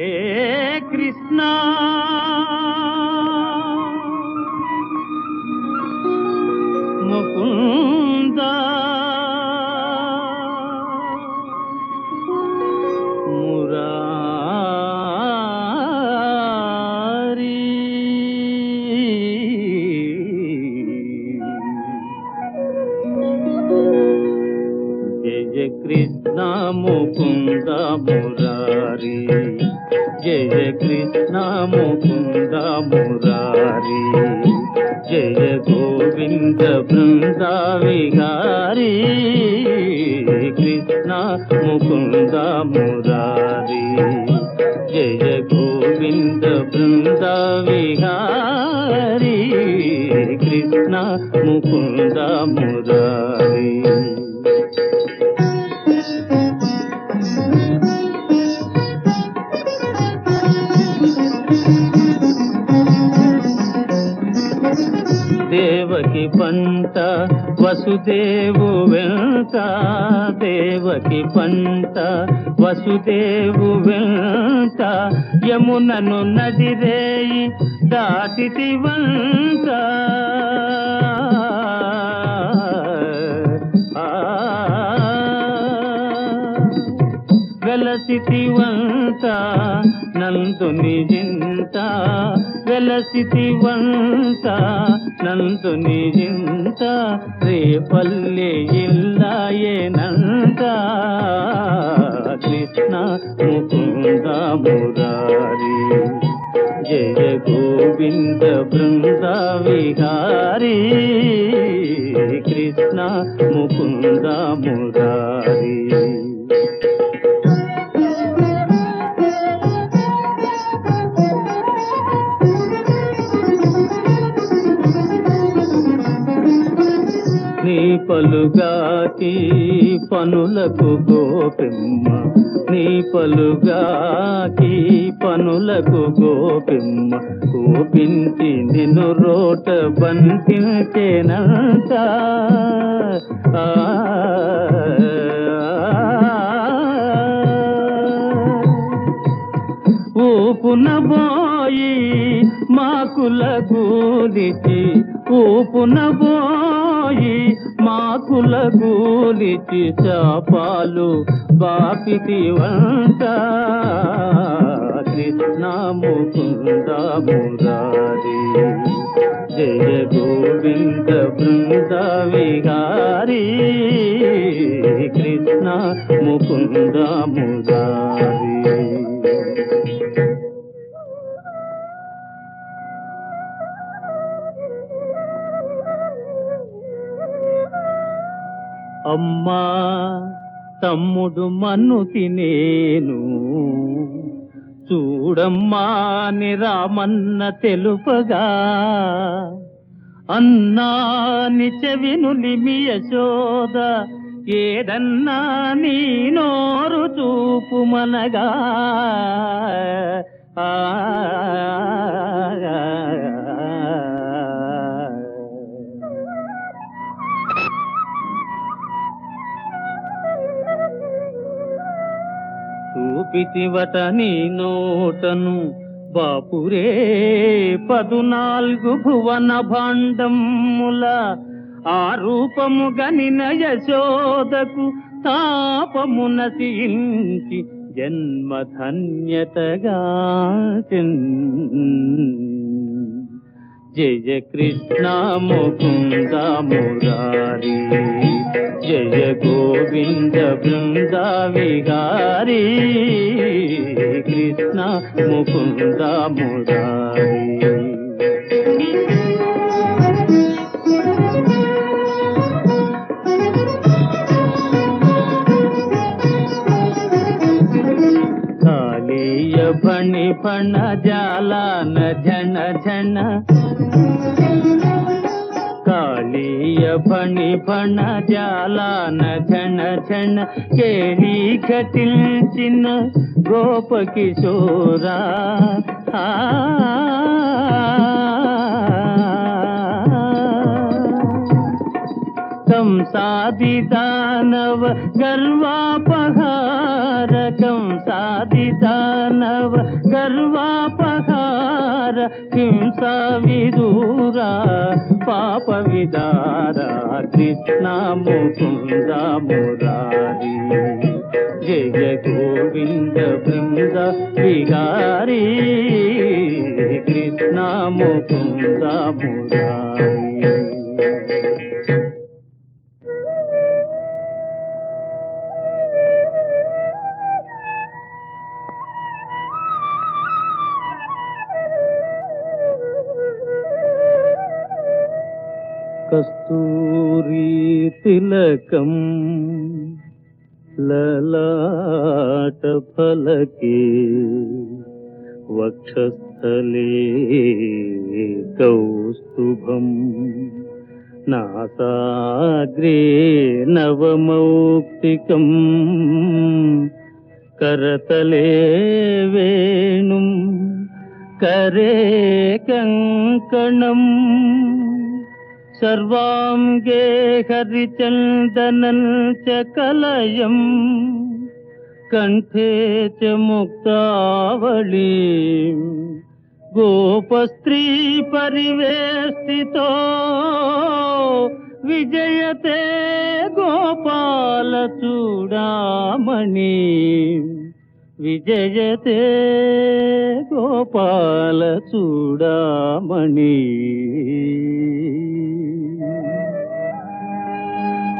హే కృష్ణ. ముకుంద. మురారి. జయ కృష్ణ ముకుంద మురారి. జయ కృష్ణ ముకుంద మురారి జయ గోవింద బృంద విహారీ కృష్ణ ముకుంద మురారి జయ గోవింద బృంద విహారీ కృష్ణ ముకుంద మురారి. దేవకి పంట వసుదేవు వెంట దేవకి పంట వసుదేవు వెంట యమునను నదిరేయి దాటితి వంట వెలసితివంత నందుని జింత వెలసితివంత నందుని జింత రేపల్లె ఇల్లాయేనంత కృష్ణ ముకుంద మురారి జయ గోవింద బృంద విహారీ. కృష్ణ ముకుంద మురారి. నీ పలుగాకి పనులకు గోపిమ్మ. నీ పలుగాకి పనులకు గోపిమ్మ. కోపించి నిన్ను రోట బంతించేనంత ఆ, ఊపున బోయి మాకుల గూలిచి ఊపున బోయి ఆకుల గూలిచి చాపాలు బాపితి వంట. కృష్ణ ముకుంద మురారి జయ గోవింద బృంద విహారీ. కృష్ణ తమ్ముడు మన్ను తినేను చూడమ్మా నిరామన్న తెలుపగా అన్నాని చెవిను యశోద ఏదన్నా నీ నోరు చూపుమనగా. ఆ చూపితివట నీ నోటను. బాపురే పదునాలుగు భువన భాండముల ఆ రూపము గనిన యశోదకు తాపమున నశించి జన్మధన్యతగా జయ కృష్ణ ముకుంద మురారీ. జయ గోవింద బృంద కృష్ణ ముకుంద మురారి. కాళీయ ఫణి ఫణ జాలాన फणी फण जाला न छण छण केली घटिल चिन्ह गोप किशोरा। कम सादी दानव गर्वापहार कम सादी दानव गर्वाप హింస విదూరా పాప విదారా కృష్ణ ముకుంద మురారి జయ గోవింద బృంద విహారీ కృష్ణ ముకుంద మురారి కస్తూరి తిలకం లలాట ఫలకే వక్షస్థలే కౌస్తుభం. నాసాగ్రే నవమౌక్తికం కరతలే వేణుం కరే కంకణం. సర్వాంగే హరిచందనం చ కలయం. కంఠే చ ముక్తావళీ. గోపస్త్రీ పరివేష్టితో విజయతే గోపాల చూడామణి విజయతే గోపాల చూడామణి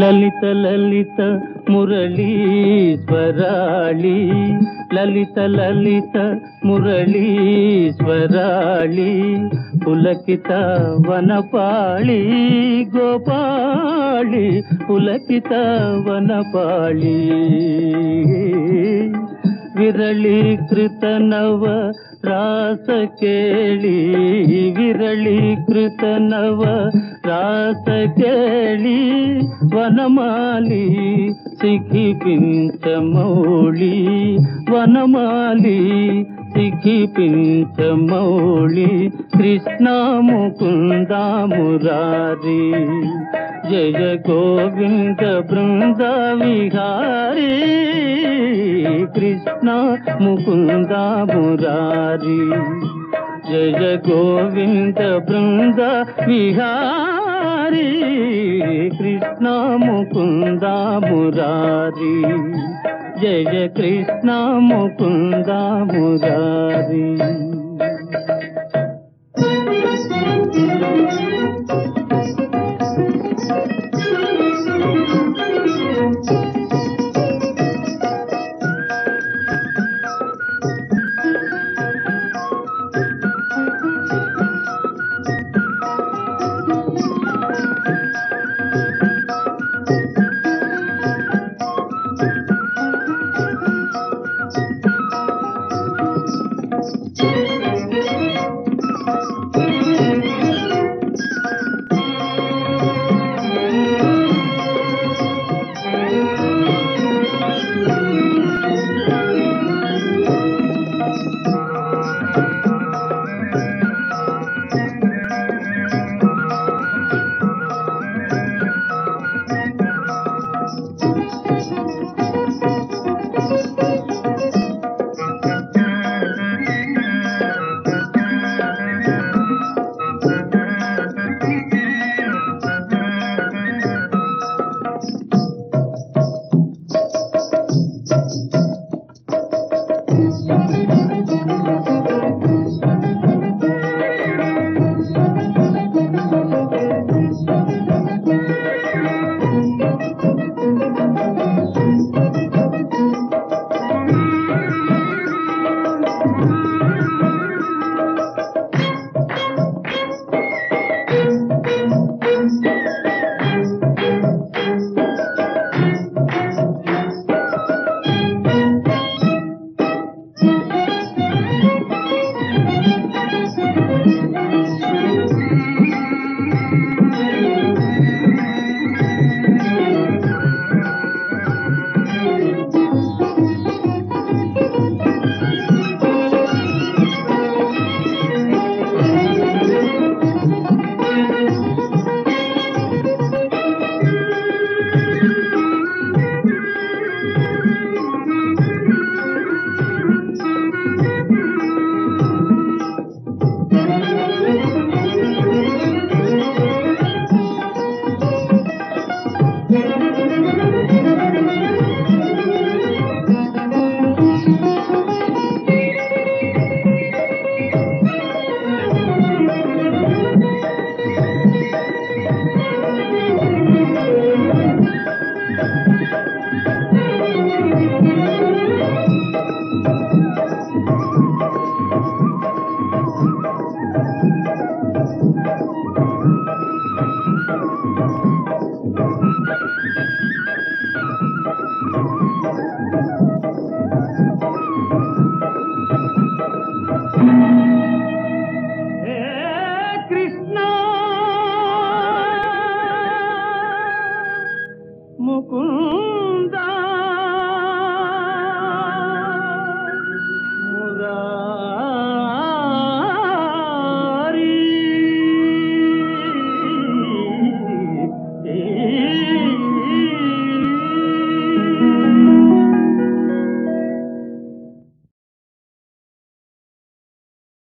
లలిత లలిత మురళీశ్వరాళి లలిత లలిత మురళీశ్వరాళి పులకిత వనపాళి గోపాళి. పులకిత వనపాళి. విరళీకృత నవ రాస కేళీ విరళీకృత నవ రాస కేళి వనమాలి సిఖి పించమౌళి వనమాలి సిఖి పించమౌళి కృష్ణ ముకుంద మురారి జయ గోవింద బృంద విహారీ కృష్ణ ముకుంద మురారి జయ గోవింద బృంద విహారీ కృష్ణ ముకుంద మురారి. జయ కృష్ణ ముకుంద మురారీ.